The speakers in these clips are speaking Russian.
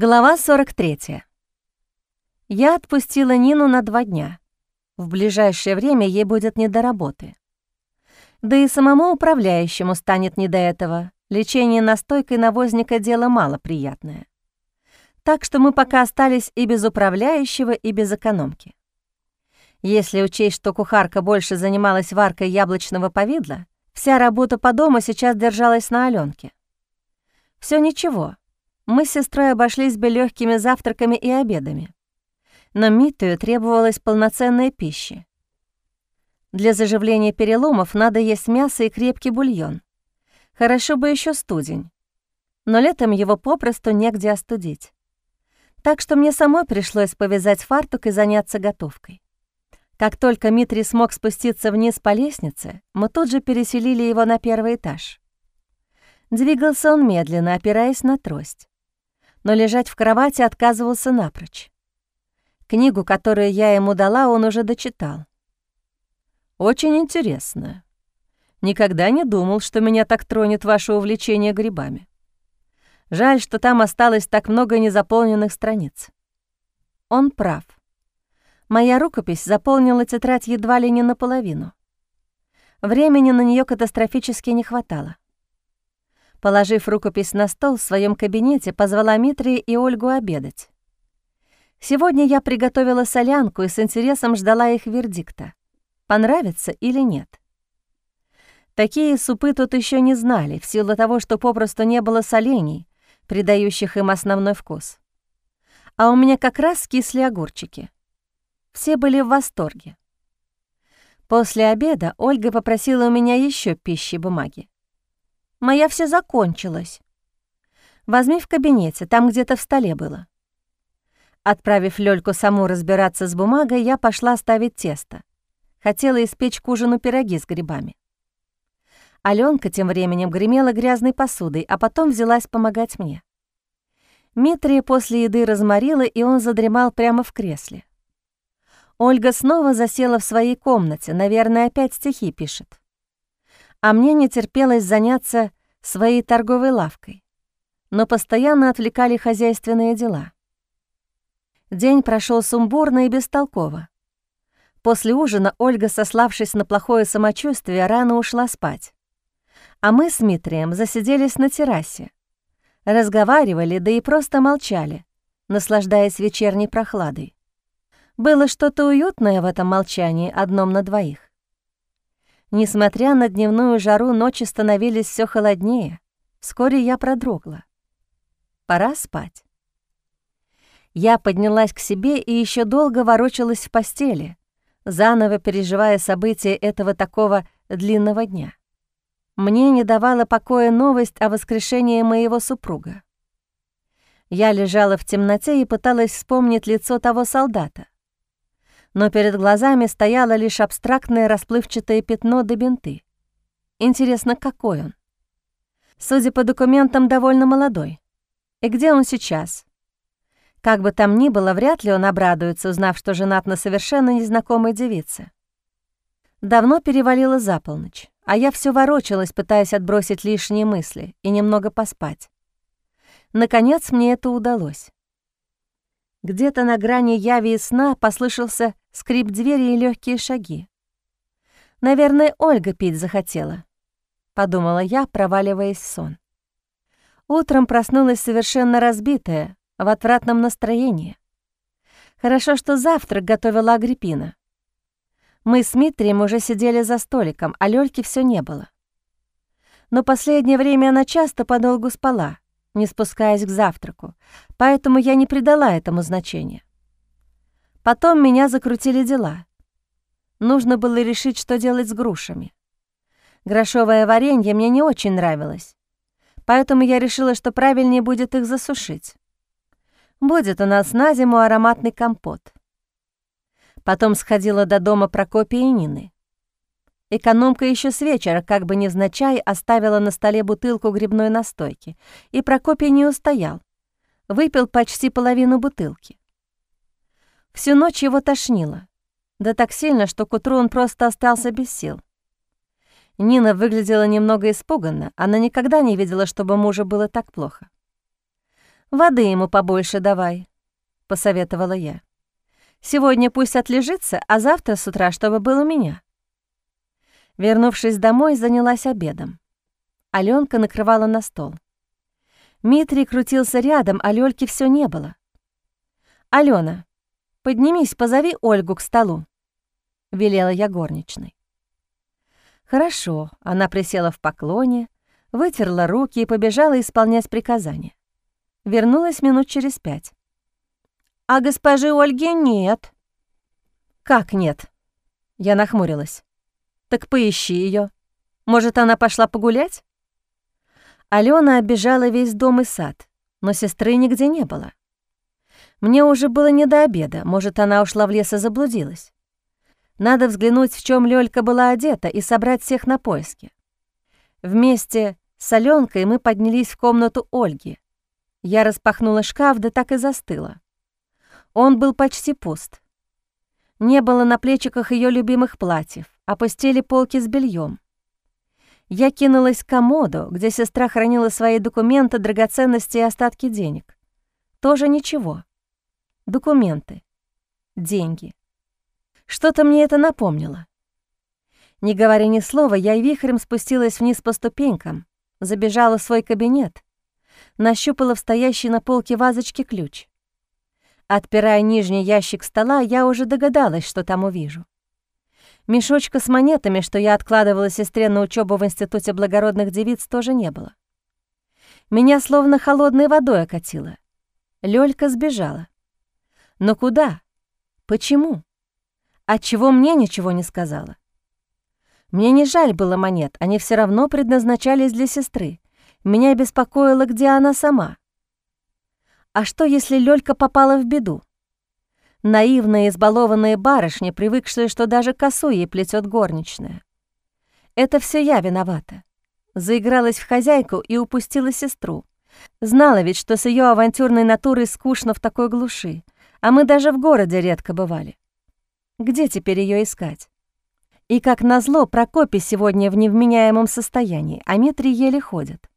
Глава 43. Я отпустила Нину на два дня. В ближайшее время ей будет не до работы. Да и самому управляющему станет не до этого. Лечение настойкой навозника — дело малоприятное. Так что мы пока остались и без управляющего, и без экономки. Если учесть, что кухарка больше занималась варкой яблочного повидла, вся работа по дому сейчас держалась на Алёнке. Все ничего, мы с сестрой обошлись бы легкими завтраками и обедами. Но Митую требовалась полноценная пища. Для заживления переломов надо есть мясо и крепкий бульон. Хорошо бы еще студень. Но летом его попросту негде остудить. Так что мне самой пришлось повязать фартук и заняться готовкой. Как только Митрий смог спуститься вниз по лестнице, мы тут же переселили его на первый этаж. Двигался он медленно, опираясь на трость но лежать в кровати отказывался напрочь. Книгу, которую я ему дала, он уже дочитал. «Очень интересно. Никогда не думал, что меня так тронет ваше увлечение грибами. Жаль, что там осталось так много незаполненных страниц». Он прав. Моя рукопись заполнила тетрадь едва ли не наполовину. Времени на нее катастрофически не хватало. Положив рукопись на стол в своем кабинете, позвала Митрия и Ольгу обедать. Сегодня я приготовила солянку и с интересом ждала их вердикта. Понравится или нет? Такие супы тут еще не знали, в силу того, что попросту не было солений, придающих им основной вкус. А у меня как раз кисли огурчики. Все были в восторге. После обеда Ольга попросила у меня еще пищи бумаги. Моя вся закончилась. Возьми в кабинете, там где-то в столе было. Отправив Лёльку саму разбираться с бумагой, я пошла ставить тесто. Хотела испечь к ужину пироги с грибами. Алёнка тем временем гремела грязной посудой, а потом взялась помогать мне. Митрия после еды разморила, и он задремал прямо в кресле. Ольга снова засела в своей комнате, наверное, опять стихи пишет а мне не терпелось заняться своей торговой лавкой, но постоянно отвлекали хозяйственные дела. День прошел сумбурно и бестолково. После ужина Ольга, сославшись на плохое самочувствие, рано ушла спать. А мы с Митрием засиделись на террасе. Разговаривали, да и просто молчали, наслаждаясь вечерней прохладой. Было что-то уютное в этом молчании одном на двоих. Несмотря на дневную жару, ночи становились все холоднее. Вскоре я продрогла. Пора спать. Я поднялась к себе и еще долго ворочалась в постели, заново переживая события этого такого длинного дня. Мне не давала покоя новость о воскрешении моего супруга. Я лежала в темноте и пыталась вспомнить лицо того солдата но перед глазами стояло лишь абстрактное расплывчатое пятно до бинты. Интересно, какой он? Судя по документам, довольно молодой. И где он сейчас? Как бы там ни было, вряд ли он обрадуется, узнав, что женат на совершенно незнакомой девице. Давно перевалило за полночь, а я все ворочалась, пытаясь отбросить лишние мысли и немного поспать. Наконец мне это удалось. Где-то на грани яви и сна послышался скрип двери и легкие шаги. «Наверное, Ольга пить захотела», — подумала я, проваливаясь в сон. Утром проснулась совершенно разбитая, в отвратном настроении. Хорошо, что завтрак готовила Агриппина. Мы с Митрием уже сидели за столиком, а Лёльки все не было. Но последнее время она часто подолгу спала, не спускаясь к завтраку, поэтому я не придала этому значения. Потом меня закрутили дела. Нужно было решить, что делать с грушами. Грошовое варенье мне не очень нравилось, поэтому я решила, что правильнее будет их засушить. Будет у нас на зиму ароматный компот. Потом сходила до дома Прокопия и Нины. Экономка еще с вечера, как бы невзначай, оставила на столе бутылку грибной настойки, и Прокопий не устоял. Выпил почти половину бутылки. Всю ночь его тошнило. Да так сильно, что к утру он просто остался без сил. Нина выглядела немного испуганно, она никогда не видела, чтобы мужу было так плохо. «Воды ему побольше давай», — посоветовала я. «Сегодня пусть отлежится, а завтра с утра, чтобы был у меня». Вернувшись домой, занялась обедом. Алёнка накрывала на стол. Митрий крутился рядом, а Лёльки всё не было. «Алёна, поднимись, позови Ольгу к столу», — велела я горничной. Хорошо, она присела в поклоне, вытерла руки и побежала исполнять приказания. Вернулась минут через пять. «А госпожи Ольги нет». «Как нет?» Я нахмурилась. «Так поищи ее. Может, она пошла погулять?» Алена оббежала весь дом и сад, но сестры нигде не было. Мне уже было не до обеда, может, она ушла в лес и заблудилась. Надо взглянуть, в чем Лёлька была одета, и собрать всех на поиски. Вместе с Аленкой мы поднялись в комнату Ольги. Я распахнула шкаф, да так и застыла. Он был почти пуст. Не было на плечиках ее любимых платьев, опустили полки с бельем. Я кинулась к комоду, где сестра хранила свои документы, драгоценности и остатки денег. Тоже ничего. Документы. Деньги. Что-то мне это напомнило. Не говоря ни слова, я вихрем спустилась вниз по ступенькам, забежала в свой кабинет, нащупала в стоящей на полке вазочке ключ. Отпирая нижний ящик стола, я уже догадалась, что там увижу. Мешочка с монетами, что я откладывала сестре на учебу в Институте благородных девиц, тоже не было. Меня словно холодной водой окатило. Лёлька сбежала. Но куда? Почему? Отчего мне ничего не сказала? Мне не жаль было монет, они все равно предназначались для сестры. Меня беспокоило, где она сама. А что, если Лёлька попала в беду? Наивная избалованная барышня, привыкшая, что даже косу ей плетет горничная. Это все я виновата. Заигралась в хозяйку и упустила сестру. Знала ведь, что с ее авантюрной натурой скучно в такой глуши, а мы даже в городе редко бывали. Где теперь ее искать? И как назло, Прокопий сегодня в невменяемом состоянии, а Митрий еле ходит.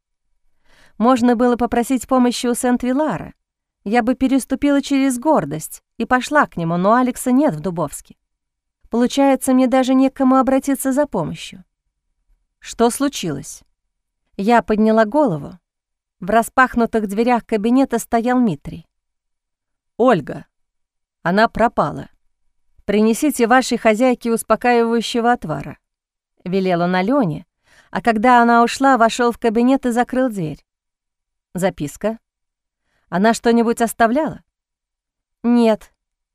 Можно было попросить помощи у Сент-Вилара. Я бы переступила через гордость и пошла к нему, но Алекса нет в Дубовске. Получается, мне даже не к кому обратиться за помощью. Что случилось? Я подняла голову. В распахнутых дверях кабинета стоял Митрий. «Ольга, она пропала», «Принесите вашей хозяйке успокаивающего отвара», — велел он Алёне, а когда она ушла, вошел в кабинет и закрыл дверь. «Записка? Она что-нибудь оставляла?» «Нет»,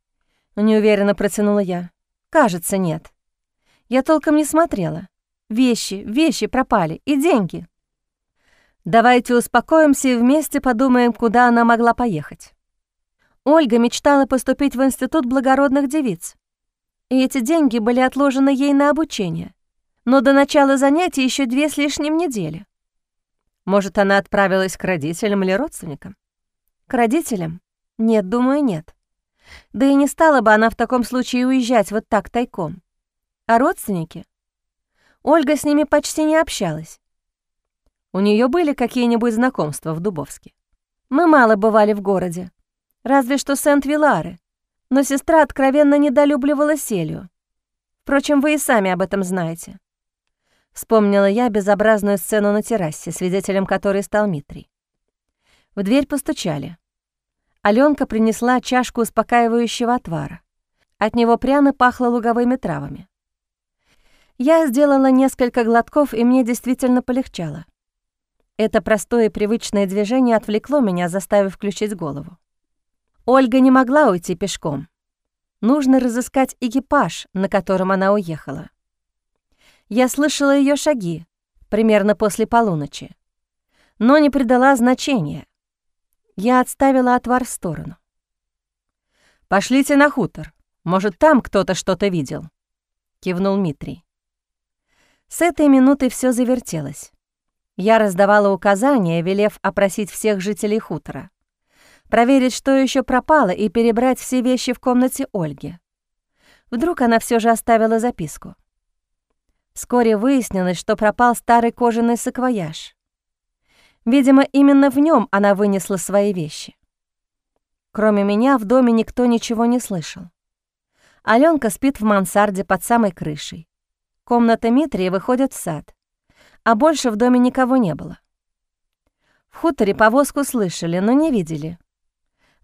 — неуверенно протянула я. «Кажется, нет. Я толком не смотрела. Вещи, вещи пропали, и деньги». «Давайте успокоимся и вместе подумаем, куда она могла поехать». Ольга мечтала поступить в Институт благородных девиц. И эти деньги были отложены ей на обучение. Но до начала занятий еще две с лишним недели. Может, она отправилась к родителям или родственникам? К родителям? Нет, думаю, нет. Да и не стала бы она в таком случае уезжать вот так тайком. А родственники? Ольга с ними почти не общалась. У нее были какие-нибудь знакомства в Дубовске. Мы мало бывали в городе. Разве что Сент-Вилары. Но сестра откровенно недолюбливала Селию. Впрочем, вы и сами об этом знаете. Вспомнила я безобразную сцену на террасе, свидетелем которой стал Митрий. В дверь постучали. Алёнка принесла чашку успокаивающего отвара. От него пряно пахло луговыми травами. Я сделала несколько глотков, и мне действительно полегчало. Это простое и привычное движение отвлекло меня, заставив включить голову. Ольга не могла уйти пешком. Нужно разыскать экипаж, на котором она уехала. Я слышала ее шаги, примерно после полуночи, но не придала значения. Я отставила отвар в сторону. «Пошлите на хутор. Может, там кто-то что-то видел», — кивнул Митрий. С этой минуты все завертелось. Я раздавала указания, велев опросить всех жителей хутора проверить, что еще пропало, и перебрать все вещи в комнате Ольги. Вдруг она все же оставила записку. Вскоре выяснилось, что пропал старый кожаный саквояж. Видимо, именно в нем она вынесла свои вещи. Кроме меня в доме никто ничего не слышал. Аленка спит в мансарде под самой крышей. Комната Митрии выходит в сад, а больше в доме никого не было. В хуторе повозку слышали, но не видели.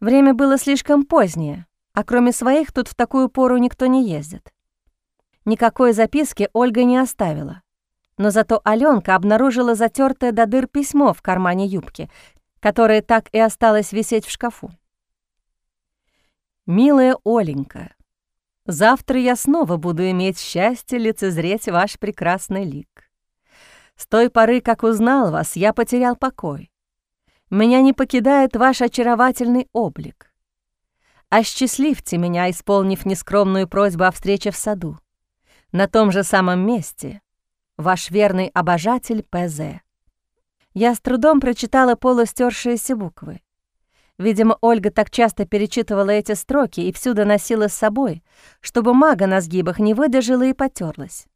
Время было слишком позднее, а кроме своих тут в такую пору никто не ездит. Никакой записки Ольга не оставила. Но зато Аленка обнаружила затертое до дыр письмо в кармане юбки, которое так и осталось висеть в шкафу. «Милая Оленька, завтра я снова буду иметь счастье лицезреть ваш прекрасный лик. С той поры, как узнал вас, я потерял покой. Меня не покидает ваш очаровательный облик. Осчастливьте меня, исполнив нескромную просьбу о встрече в саду. На том же самом месте ваш верный обожатель П.З. Я с трудом прочитала полустершиеся буквы. Видимо, Ольга так часто перечитывала эти строки и всюду носила с собой, чтобы мага на сгибах не выдержала и потерлась.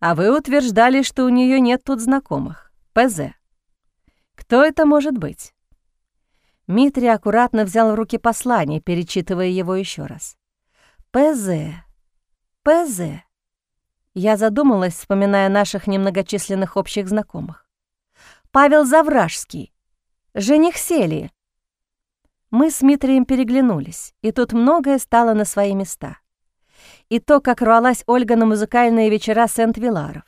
А вы утверждали, что у нее нет тут знакомых. ПЗ. Кто это может быть? Митрий аккуратно взял в руки послание, перечитывая его еще раз. ПЗ. ПЗ. Я задумалась, вспоминая наших немногочисленных общих знакомых. Павел Завражский, Жених Селии. Мы с Митрием переглянулись, и тут многое стало на свои места. И то, как рвалась Ольга на музыкальные вечера Сент-Виларов.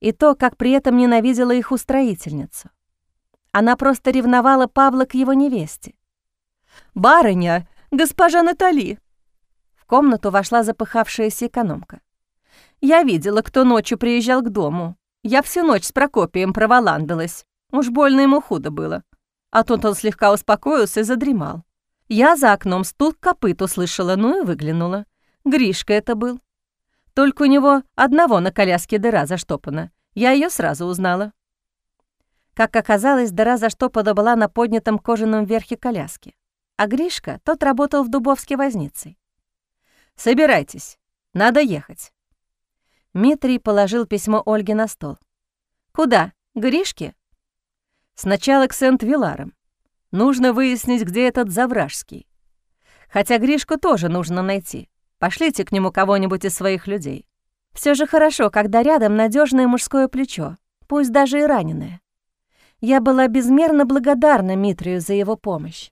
И то, как при этом ненавидела их устроительницу. Она просто ревновала Павла к его невесте. «Барыня, госпожа Натали!» В комнату вошла запыхавшаяся экономка. «Я видела, кто ночью приезжал к дому. Я всю ночь с Прокопием проволандалась. Уж больно ему худо было. А тут он слегка успокоился и задремал. Я за окном стук копыт услышала, ну и выглянула. Гришка это был. Только у него одного на коляске дыра заштопана. Я ее сразу узнала. Как оказалось, дыра заштопана была на поднятом кожаном верхе коляски. А Гришка, тот работал в Дубовске возницей. «Собирайтесь, надо ехать». Митрий положил письмо Ольге на стол. «Куда? Гришке?» Сначала к Сент-Виларам. Нужно выяснить, где этот Завражский. Хотя Гришку тоже нужно найти. Пошлите к нему кого-нибудь из своих людей. Все же хорошо, когда рядом надежное мужское плечо, пусть даже и раненое. Я была безмерно благодарна Митрию за его помощь.